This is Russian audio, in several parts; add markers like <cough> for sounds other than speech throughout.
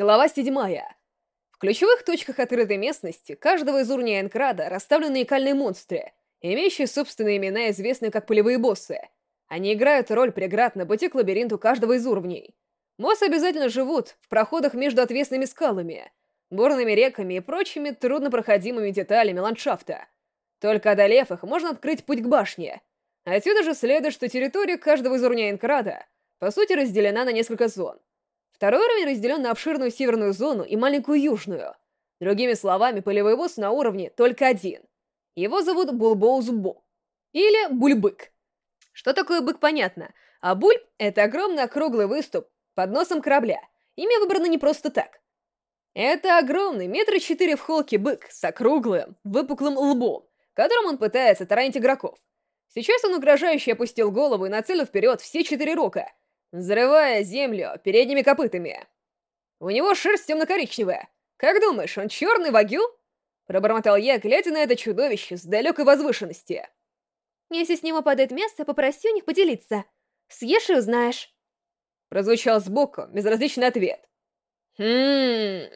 Глава седьмая. В ключевых точках открытой местности каждого из уровней Энкрада расставлены уникальные монстры, имеющие собственные имена, известные как полевые боссы. Они играют роль преград на пути к лабиринту каждого из уровней. Боссы обязательно живут в проходах между отвесными скалами, горными реками и прочими труднопроходимыми деталями ландшафта. Только одолев их, можно открыть путь к башне. Отсюда же следует, что территория каждого из уровней Энкрада по сути разделена на несколько зон. Второй уровень разделен на обширную северную зону и маленькую южную. Другими словами, полевой босс на уровне только один. Его зовут Булбоузбо. Или Бульбык. Что такое бык, понятно. А бульб — это огромный округлый выступ под носом корабля. Имя выбрано не просто так. Это огромный, метра четыре в холке бык с округлым, выпуклым лбом, которым он пытается таранить игроков. Сейчас он угрожающе опустил голову и нацелил вперед все четыре рока — взрывая землю передними копытами. У него шерсть темно-коричневая. Как думаешь, он черный вагю? Пробормотал я, глядя на это чудовище с далекой возвышенности. Если с него падает мясо, попроси у них поделиться. Съешь и узнаешь. Прозвучал сбоку безразличный ответ. Хм.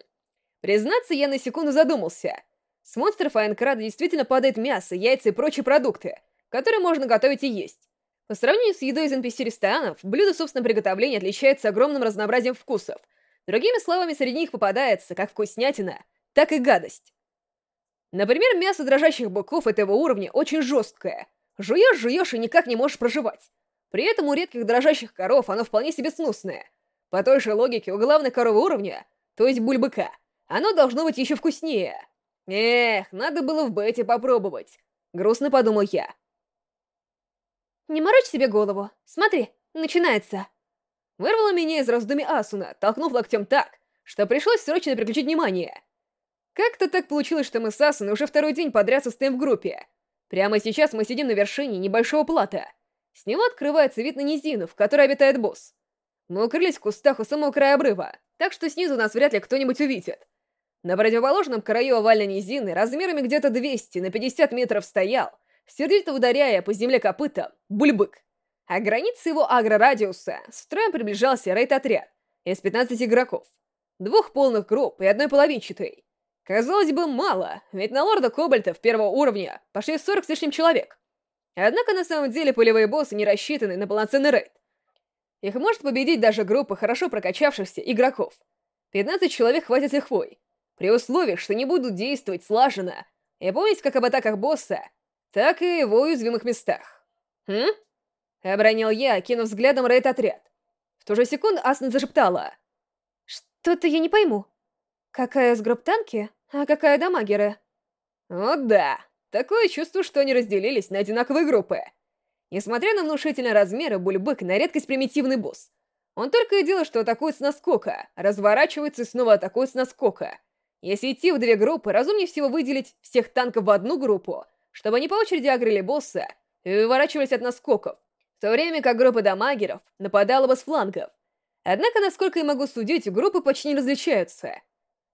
Признаться, я на секунду задумался. С монстров Айнкрада действительно падает мясо, яйца и прочие продукты, которые можно готовить и есть. По сравнению с едой из NPC-ресторанов, блюдо собственного приготовления отличается огромным разнообразием вкусов. Другими словами, среди них попадается как вкуснятина, так и гадость. Например, мясо дрожащих быков этого уровня очень жесткое. Жуешь, жуешь и никак не можешь проживать. При этом у редких дрожащих коров оно вполне себе сносное. По той же логике, у главной коровы уровня, то есть бульбыка, оно должно быть еще вкуснее. Эх, надо было в бете попробовать. Грустно подумал я. Не морочь себе голову. Смотри, начинается. Вырвала меня из раздумий Асуна, толкнув локтем так, что пришлось срочно переключить внимание. Как-то так получилось, что мы с Асуной уже второй день подряд состоим в группе. Прямо сейчас мы сидим на вершине небольшого плата. С него открывается вид на низину, в которой обитает босс. Мы укрылись в кустах у самого края обрыва, так что снизу нас вряд ли кто-нибудь увидит. На противоположном краю овальной низины размерами где-то 200 на 50 метров стоял сердито ударяя по земле копытом, бульбык. А границы его агрорадиуса строем приближался рейд-отряд из 15 игроков, двух полных групп и одной половинчатой. Казалось бы, мало, ведь на лорда Кобальтов первого уровня пошли 40 с лишним человек. Однако на самом деле полевые боссы не рассчитаны на полноценный рейд. Их может победить даже группа хорошо прокачавшихся игроков. 15 человек хватит лихвой, при условии, что не будут действовать слаженно и помнить как об атаках босса так и в уязвимых местах. «Хм?» — обронил я, кинув взглядом рейд-отряд. В ту же секунду Асна зашептала. «Что-то я не пойму. Какая с групп танки, а какая дамагеры?» «О да, такое чувство, что они разделились на одинаковые группы. Несмотря на внушительные размеры, Бульбык на редкость примитивный босс. Он только и делает, что атакует с наскока, разворачивается и снова атакует с наскока. Если идти в две группы, разумнее всего выделить всех танков в одну группу, чтобы они по очереди агрили босса и выворачивались от наскоков, в то время как группа дамагеров нападала бы с флангов. Однако, насколько я могу судить, группы почти не различаются.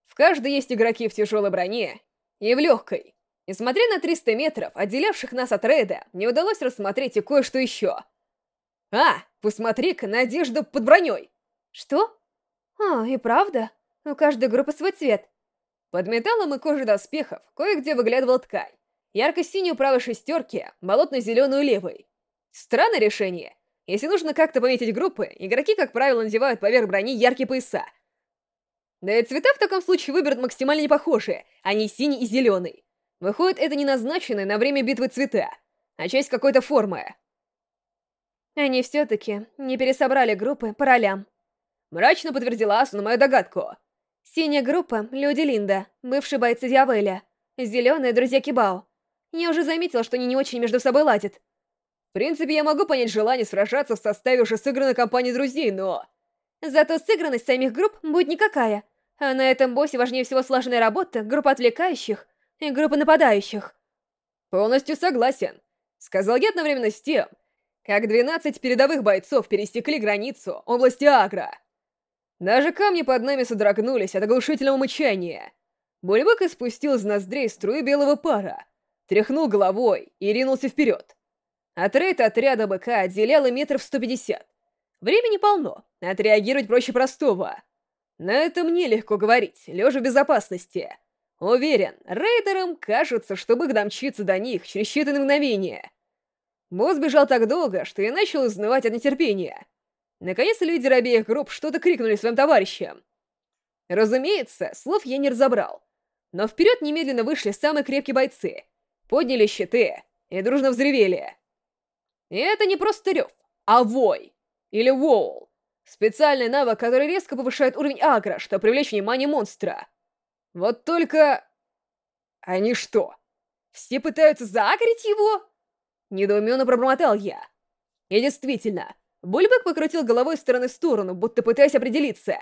В каждой есть игроки в тяжелой броне и в легкой. Несмотря на 300 метров, отделявших нас от рейда, не удалось рассмотреть и кое-что еще. «А, посмотри-ка на одежду под броней!» «Что? А, и правда? У каждой группы свой цвет». Под металлом и кожей доспехов кое-где выглядывала ткань. Ярко-синюю правой шестерки, болотно-зеленую левой. Странное решение. Если нужно как-то пометить группы, игроки, как правило, надевают поверх брони яркие пояса. Да и цвета в таком случае выберут максимально непохожие, а не синий и зеленый. Выходит, это не назначенные на время битвы цвета, а часть какой-то формы. Они все-таки не пересобрали группы по ролям. Мрачно подтвердила Асуна мою догадку. Синяя группа — люди Линда, бывшие бойцы Диавеля. Зеленые — друзья Кибао. Я уже заметила, что они не очень между собой ладят. В принципе, я могу понять желание сражаться в составе уже сыгранной компании друзей, но... Зато сыгранность самих групп будет никакая. А на этом боссе важнее всего слаженная работа, группа отвлекающих и группа нападающих. Полностью согласен. Сказал я одновременно с тем, как 12 передовых бойцов пересекли границу области Агра. Даже камни под нами содрогнулись от оглушительного мычания. Бульбак испустил из ноздрей струю белого пара, тряхнул головой и ринулся вперед. От рейта отряда БК отделяло метров 150. Времени полно, отреагировать проще простого. На это мне легко говорить, лежа в безопасности. Уверен, рейдерам кажется, что бык домчится до них через считанные мгновения. Босс бежал так долго, что я начал узнавать от нетерпения. Наконец, лидеры обеих групп что-то крикнули своим товарищам. Разумеется, слов я не разобрал. Но вперед немедленно вышли самые крепкие бойцы, подняли щиты и дружно взревели. И это не просто рев, а вой, или воул. Специальный навык, который резко повышает уровень агро, чтобы привлечь внимание монстра. Вот только... Они что, все пытаются заагрить его? Недоуменно пробормотал я. И действительно, Бульбек покрутил головой из стороны в сторону, будто пытаясь определиться.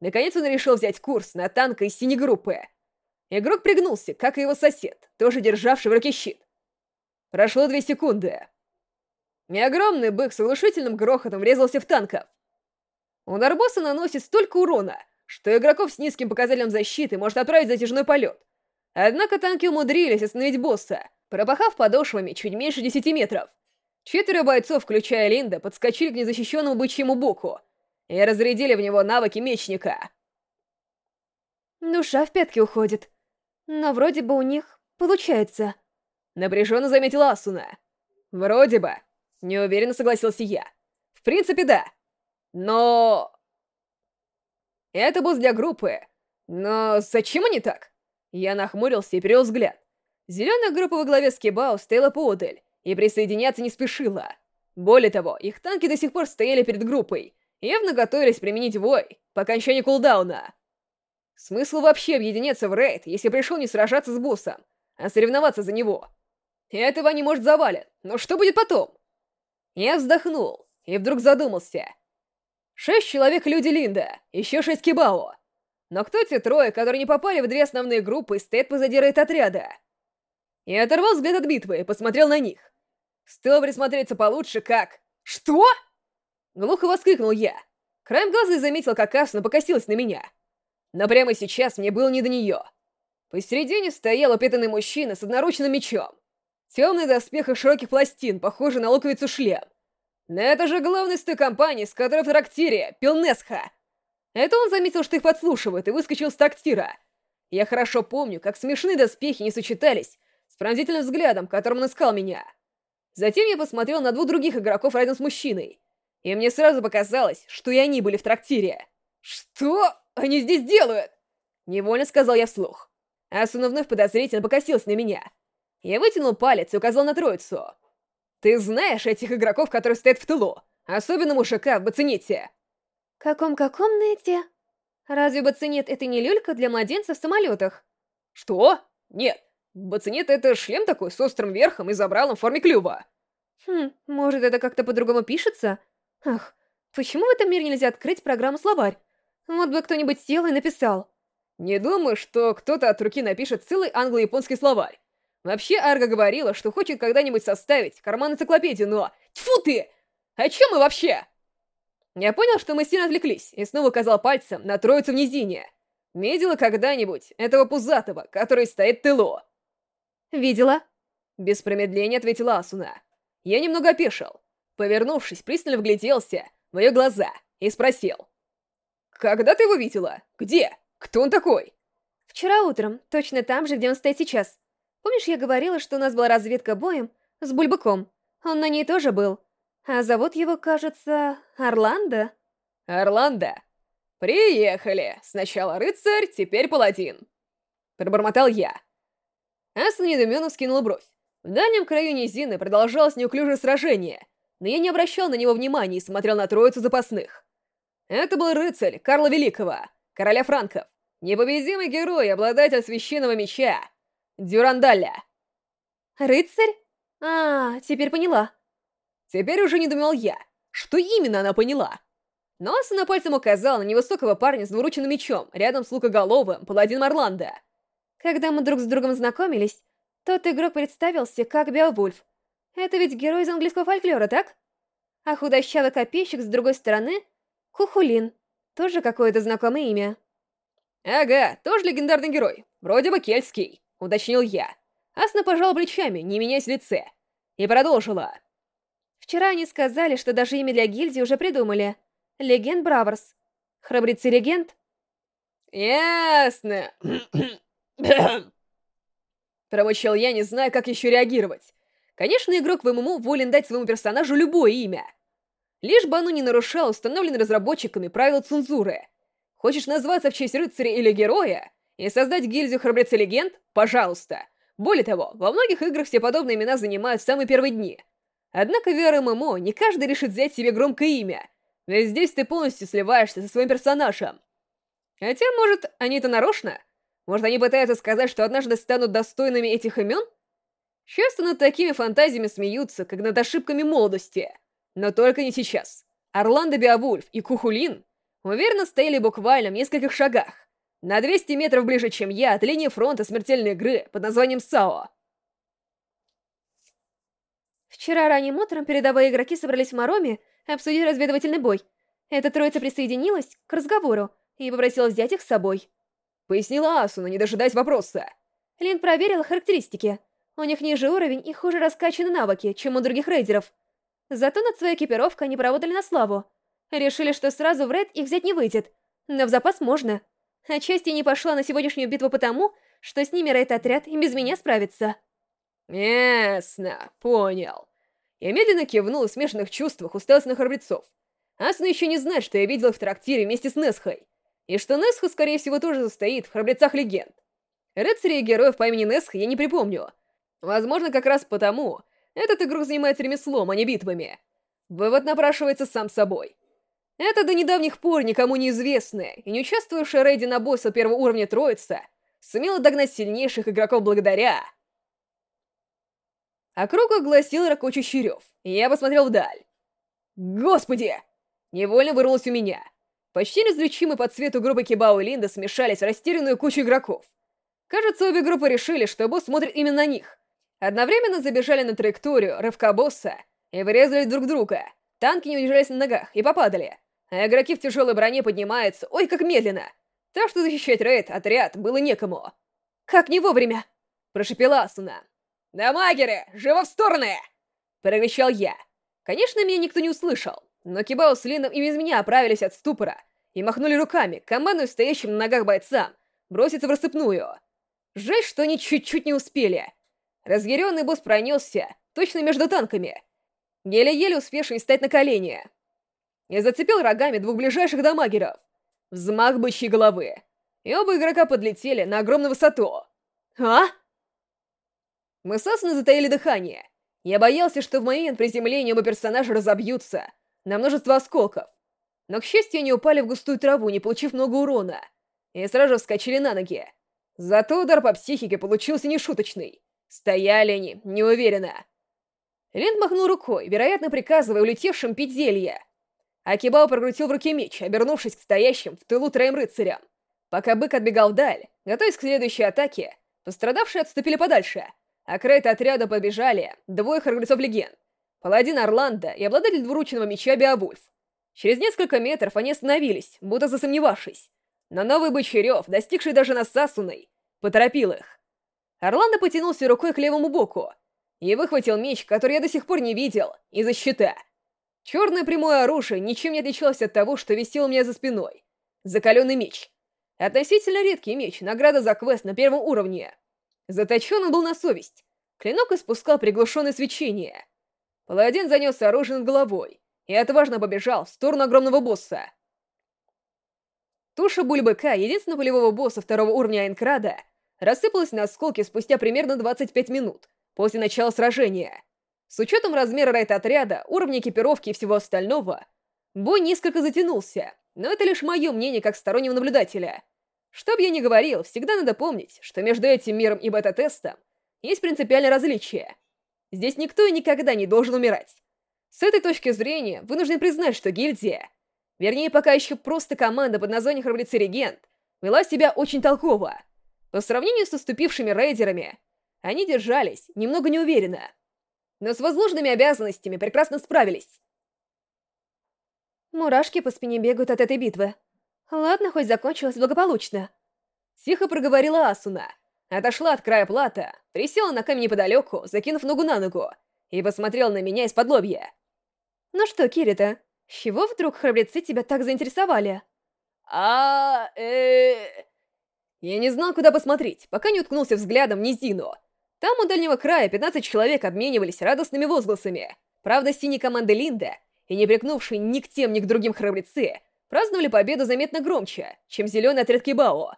Наконец он решил взять курс на танка из синей группы. Игрок пригнулся, как и его сосед, тоже державший в руке щит. Прошло две секунды. И огромный бык с оглушительным грохотом врезался в танков. Удар босса наносит столько урона, что игроков с низким показателем защиты может отправить затяжной полет. Однако танки умудрились остановить босса, пропахав подошвами чуть меньше 10 метров. Четверо бойцов, включая Линда, подскочили к незащищенному бычьему боку и разрядили в него навыки мечника. Душа в пятки уходит. Но вроде бы у них получается. Напряженно заметила Асуна. Вроде бы. Неуверенно согласился я. В принципе, да. Но... Это босс для группы. Но зачем они так? Я нахмурился и перевел взгляд. Зеленая группа во главе с Кибао стояла поодаль и присоединяться не спешила. Более того, их танки до сих пор стояли перед группой, явно готовились применить вой по окончании кулдауна. Смысл вообще объединяться в рейд, если пришел не сражаться с боссом, а соревноваться за него? Этого не может завалить, но что будет потом? Я вздохнул и вдруг задумался. Шесть человек люди Линда, еще шесть Кибао. Но кто те трое, которые не попали в две основные группы и стоят позади рейд-отряда? Я оторвал взгляд от битвы и посмотрел на них. Стоило присмотреться получше, как... Что? Глухо воскликнул я. Краем глаза заметил, как Асуна покосилась на меня. Но прямо сейчас мне было не до нее. Посередине стоял упитанный мужчина с одноручным мечом. Темный доспех из широких пластин, похожий на луковицу шлем. Но это же главный с той компании, с которой в трактире, Пилнесха. Это он заметил, что их подслушивают, и выскочил с трактира. Я хорошо помню, как смешные доспехи не сочетались с пронзительным взглядом, которым он искал меня. Затем я посмотрел на двух других игроков рядом с мужчиной, и мне сразу показалось, что и они были в трактире. «Что они здесь делают?» Невольно сказал я вслух. Асуна вновь подозрительно покосился на меня. Я вытянул палец и указал на троицу. Ты знаешь этих игроков, которые стоят в тылу? Особенно мужика в Бацинете. Каком-каком нете? Разве Бацинет это не люлька для младенцев в самолетах? Что? Нет. Бацинет это шлем такой с острым верхом и забралом в форме клюва. Хм, может это как-то по-другому пишется? Ах, почему в этом мире нельзя открыть программу-словарь? Вот бы кто-нибудь сел и написал. Не думаю, что кто-то от руки напишет целый англо-японский словарь. Вообще, Арга говорила, что хочет когда-нибудь составить карман-энциклопедию, но... Тьфу ты! О чем мы вообще? Я понял, что мы сильно отвлеклись, и снова указал пальцем на троицу в низине. Видела когда-нибудь этого пузатого, который стоит в тылу? Видела. Без промедления ответила Асуна. Я немного опешил. Повернувшись, пристально вгляделся в ее глаза и спросил. «Когда ты его видела? Где? Кто он такой?» «Вчера утром, точно там же, где он стоит сейчас. Помнишь, я говорила, что у нас была разведка боем с Бульбаком? Он на ней тоже был. А зовут его, кажется, Орландо? Орландо? Приехали. Сначала рыцарь, теперь паладин. Пробормотал я. Аса недоуменно вскинула бровь. В дальнем краю низины продолжалось неуклюжее сражение, но я не обращал на него внимания и смотрел на троицу запасных. Это был рыцарь Карла Великого, короля франков, непобедимый герой, обладатель священного меча, Дюрандаля. Рыцарь? А, теперь поняла. Теперь уже не думал я, что именно она поняла. Но Асана пальцем указала на невысокого парня с двуручным мечом, рядом с лукоголовым, паладин Орландо. Когда мы друг с другом знакомились, тот игрок представился как Беовульф. Это ведь герой из английского фольклора, так? А худощавый копейщик с другой стороны — Кухулин. Тоже какое-то знакомое имя. Ага, тоже легендарный герой. Вроде бы кельтский. — уточнил я. Асна пожала плечами, не меняясь в лице, и продолжила. «Вчера они сказали, что даже имя для гильдии уже придумали. Легенд Браверс. Храбрецы-легенд?» Ясно. <coughs> Промычал я, не зная, как еще реагировать. Конечно, игрок в ММО волен дать своему персонажу любое имя. Лишь бы оно не нарушало установленные разработчиками правила цензуры. Хочешь назваться в честь рыцаря или героя и создать гильдию храбреца легенд? Пожалуйста. Более того, во многих играх все подобные имена занимают в самые первые дни. Однако в VR не каждый решит взять себе громкое имя, ведь здесь ты полностью сливаешься со своим персонажем. Хотя, может, они это нарочно? Может, они пытаются сказать, что однажды станут достойными этих имен? Часто над такими фантазиями смеются, как над ошибками молодости. Но только не сейчас. Орландо Биовульф и Кухулин уверенно стояли буквально в нескольких шагах, на 200 метров ближе, чем я, от линии фронта смертельной игры под названием САО. Вчера ранним утром передовые игроки собрались в Мароме обсудить разведывательный бой. Эта троица присоединилась к разговору и попросила взять их с собой. Пояснила Асуна, не дожидаясь вопроса. Лин проверила характеристики. У них ниже уровень и хуже раскачаны навыки, чем у других рейдеров. Зато над своей экипировкой они поработали на славу. Решили, что сразу в рейд их взять не выйдет, но в запас можно. Отчасти не пошла на сегодняшнюю битву потому, что с ними рейд-отряд и без меня справится. Ясно, понял. Я медленно кивнул в смешанных чувствах уставился на храбрецов. Асна еще не знает, что я видел их в трактире вместе с Несхой, и что Несха, скорее всего, тоже состоит в храбрецах легенд. Рыцарей и героев по имени Несха я не припомню. Возможно, как раз потому, этот игрок занимается ремеслом, а не битвами. Вывод напрашивается сам собой. Это до недавних пор никому неизвестная и не участвующая рейди на босса первого уровня троица сумела догнать сильнейших игроков благодаря... Округ огласил ракочущий рев, и я посмотрел вдаль. Господи! Невольно вырвалось у меня. Почти различимые по цвету группы Кибао и Линда смешались в растерянную кучу игроков. Кажется, обе группы решили, что босс смотрит именно на них. Одновременно забежали на траекторию рывка босса и вырезали друг друга. Танки не удержались на ногах и попадали. А игроки в тяжелой броне поднимаются, ой, как медленно. Так что защищать рейд, отряд, было некому. «Как не вовремя!» — прошепела Асуна. «Дамагеры, живо в стороны!» — прокричал я. Конечно, меня никто не услышал, но Кибао с Лином и без меня оправились от ступора и махнули руками, командуя стоящим на ногах бойцам, броситься в рассыпную. Жаль, что они чуть-чуть не успели. Разъяренный босс пронесся, точно между танками, еле-еле успевший встать на колени и зацепил рогами двух ближайших дамагеров. Взмах бычьей головы. И оба игрока подлетели на огромную высоту. А? Мы с Асуной затаили дыхание. Я боялся, что в момент приземления оба персонажа разобьются на множество осколков. Но, к счастью, они упали в густую траву, не получив много урона. И сразу вскочили на ноги. Зато удар по психике получился нешуточный. Стояли они, неуверенно. Лент махнул рукой, вероятно, приказывая улетевшим пить зелье. Акибао прокрутил в руке меч, обернувшись к стоящим в тылу троим рыцарям. Пока бык отбегал вдаль, готовясь к следующей атаке, пострадавшие отступили подальше, а к отряда побежали двое храбрецов легенд. Паладин Орландо и обладатель двуручного меча Беовульф. Через несколько метров они остановились, будто засомневавшись. Но новый бычий рев, достигший даже нас Сасуной, поторопил их. Орландо потянулся рукой к левому боку и выхватил меч, который я до сих пор не видел, из-за щита. Черное прямое оружие ничем не отличалось от того, что висело у меня за спиной. Закаленный меч. Относительно редкий меч, награда за квест на первом уровне. Заточен он был на совесть. Клинок испускал приглушенное свечение. Паладин занес оружие над головой и отважно побежал в сторону огромного босса. Туша Бульбыка, единственного полевого босса второго уровня Айнкрада, рассыпалась на осколки спустя примерно 25 минут после начала сражения. С учетом размера райт-отряда, уровня экипировки и всего остального, бой несколько затянулся, но это лишь мое мнение как стороннего наблюдателя. Что бы я ни говорил, всегда надо помнить, что между этим миром и бета-тестом есть принципиальное различие. Здесь никто и никогда не должен умирать. С этой точки зрения, вынужден признать, что гильдия, вернее, пока еще просто команда под названием Храбрецы Регент, вела себя очень толково. По сравнению с уступившими рейдерами, они держались немного неуверенно но с возложенными обязанностями прекрасно справились. Мурашки по спине бегают от этой битвы. Ладно, хоть закончилось благополучно. Тихо проговорила Асуна. Отошла от края плата, присела на камень неподалеку, закинув ногу на ногу, и посмотрела на меня из-под лобья. «Ну что, Кирита, с чего вдруг храбрецы тебя так заинтересовали?» а э Я не знал, куда посмотреть, пока не уткнулся взглядом в низину. Там у дальнего края 15 человек обменивались радостными возгласами. Правда, синей команды Линда и не прикнувшие ни к тем, ни к другим храбрецы праздновали победу заметно громче, чем зеленый отряд Кибао.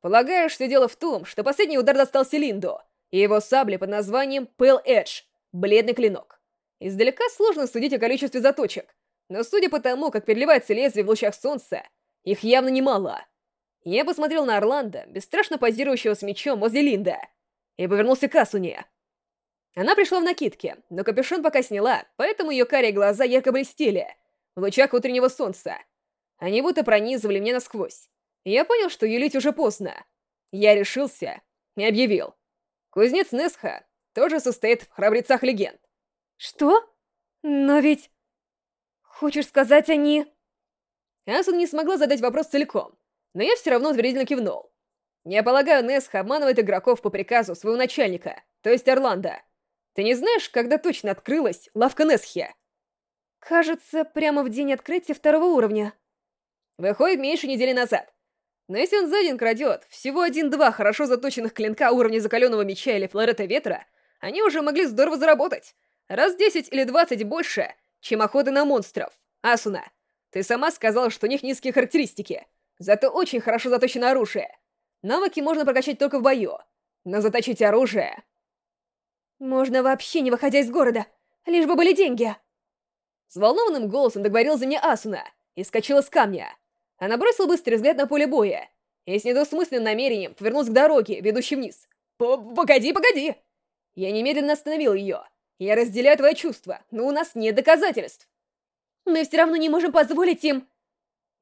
Полагаю, что дело в том, что последний удар достался Линду и его сабле под названием Pale Edge — бледный клинок. Издалека сложно судить о количестве заточек, но судя по тому, как переливается лезвие в лучах солнца, их явно немало. Я посмотрел на Орландо, бесстрашно позирующего с мечом возле Линда, и повернулся к Асуне. Она пришла в накидке, но капюшон пока сняла, поэтому ее карие глаза ярко блестели в лучах утреннего солнца. Они будто пронизывали меня насквозь. Я понял, что юлить уже поздно. Я решился и объявил. Кузнец Несха тоже состоит в храбрецах легенд. Что? Но ведь... Хочешь сказать, они... Асун не смогла задать вопрос целиком, но я все равно утвердительно кивнул. Я полагаю, Несха обманывает игроков по приказу своего начальника, то есть Орландо. Ты не знаешь, когда точно открылась лавка Несхи? Кажется, прямо в день открытия второго уровня. Выходит, меньше недели назад. Но если он за день крадет всего один-два хорошо заточенных клинка уровня закаленного меча или флорета ветра, они уже могли здорово заработать. Раз 10 или 20 больше, чем охоты на монстров. Асуна, ты сама сказала, что у них низкие характеристики. Зато очень хорошо заточено оружие. Навыки можно прокачать только в бою. Но заточить оружие... Можно вообще не выходя из города, лишь бы были деньги. С волнованным голосом договорил за меня Асуна и скачала с камня. Она бросила быстрый взгляд на поле боя и с недосмысленным намерением повернулась к дороге, ведущей вниз. П «Погоди, погоди!» Я немедленно остановил ее. Я разделяю твои чувства, но у нас нет доказательств. Мы все равно не можем позволить им...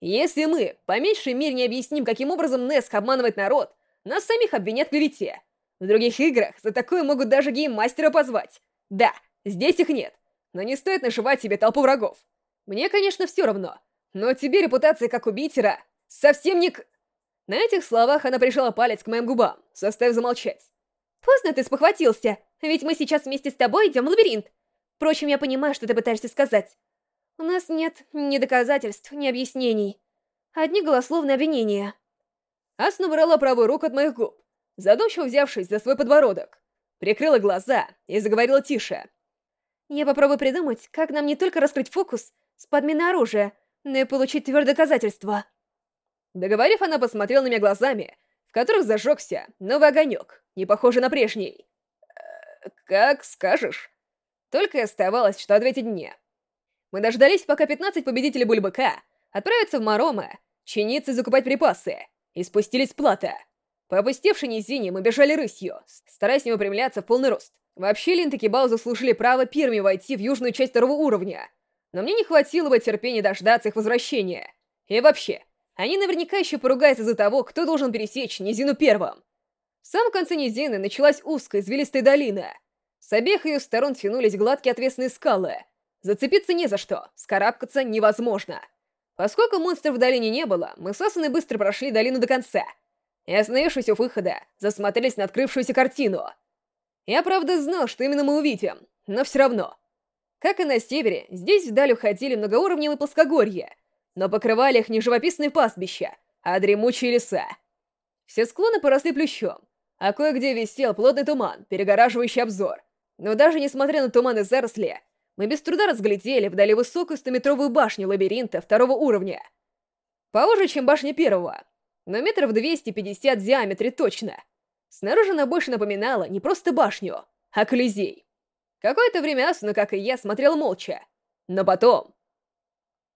Если мы, по меньшей мере, не объясним, каким образом Неск обманывает народ, нас самих обвинят в клевете. В других играх за такое могут даже гейммастера позвать. Да, здесь их нет, но не стоит нашивать себе толпу врагов. Мне, конечно, все равно, но тебе репутация как убитера совсем не к... На этих словах она прижала палец к моим губам, заставив замолчать. Поздно ты спохватился, ведь мы сейчас вместе с тобой идем в лабиринт. Впрочем, я понимаю, что ты пытаешься сказать. У нас нет ни доказательств, ни объяснений. Одни голословные обвинения. Асна убрала правую руку от моих губ, задумчиво взявшись за свой подбородок. Прикрыла глаза и заговорила тише. Я попробую придумать, как нам не только раскрыть фокус с подменой оружия, но и получить твердое доказательство. Договорив, она посмотрела на меня глазами, в которых зажегся новый огонек, не похожий на прежний. «Э, «Как скажешь». Только и оставалось, что ответить мне. Мы дождались, пока 15 победителей Бульбака отправятся в Марома, чиниться и закупать припасы, и спустились с плата. По опустевшей низине мы бежали рысью, стараясь не выпрямляться в полный рост. Вообще, Лин и Кибао заслужили право первыми войти в южную часть второго уровня, но мне не хватило бы терпения дождаться их возвращения. И вообще, они наверняка еще поругаются за того, кто должен пересечь низину первым. В самом конце низины началась узкая извилистая долина. С обеих ее сторон тянулись гладкие отвесные скалы — Зацепиться не за что, скарабкаться невозможно. Поскольку монстров в долине не было, мы с Асаной быстро прошли долину до конца. И, остановившись у выхода, засмотрелись на открывшуюся картину. Я, правда, знал, что именно мы увидим, но все равно. Как и на севере, здесь вдаль уходили многоуровневые плоскогорья, но покрывали их не живописные пастбища, а дремучие леса. Все склоны поросли плющом, а кое-где висел плотный туман, перегораживающий обзор. Но даже несмотря на туман и заросли, мы без труда разглядели вдали высокую стометровую башню лабиринта второго уровня. Поуже, чем башня первого, но метров 250 в диаметре точно. Снаружи она больше напоминала не просто башню, а колизей. Какое-то время Асуна, как и я, смотрел молча. Но потом...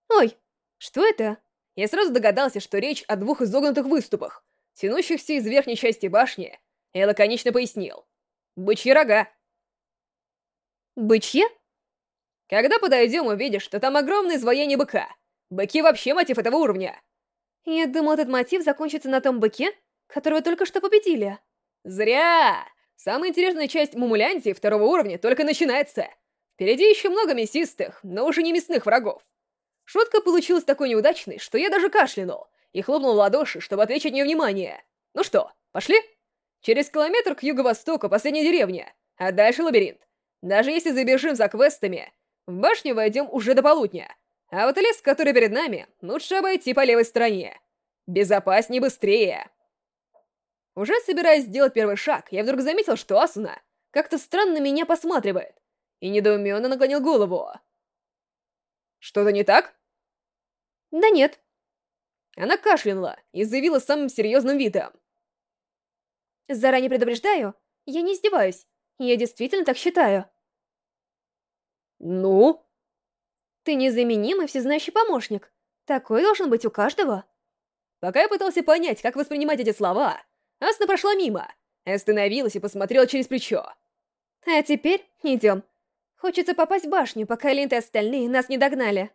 Ой, что это? Я сразу догадался, что речь о двух изогнутых выступах, тянущихся из верхней части башни, и лаконично пояснил. Бычьи рога. Бычьи? Когда подойдем, увидишь, что там огромное изваяние быка. Быки вообще мотив этого уровня. Я думал, этот мотив закончится на том быке, которого только что победили. Зря! Самая интересная часть мумулянтии второго уровня только начинается. Впереди еще много мясистых, но уже не мясных врагов. Шутка получилась такой неудачной, что я даже кашлянул и хлопнул в ладоши, чтобы отвлечь от нее внимание. Ну что, пошли? Через километр к юго-востоку последняя деревня, а дальше лабиринт. Даже если забежим за квестами, в башню войдем уже до полудня. А вот лес, который перед нами, лучше обойти по левой стороне. Безопаснее быстрее. Уже собираясь сделать первый шаг, я вдруг заметил, что Асуна как-то странно меня посматривает, и недоуменно наклонил голову. «Что-то не так?» «Да нет». Она кашлянула и заявила самым серьезным видом. «Заранее предупреждаю, я не издеваюсь. Я действительно так считаю». «Ну?» «Ты незаменимый всезнающий помощник. Такой должен быть у каждого». Пока я пытался понять, как воспринимать эти слова, Асна прошла мимо, остановилась и посмотрела через плечо. «А теперь идем. Хочется попасть в башню, пока Линд и остальные нас не догнали».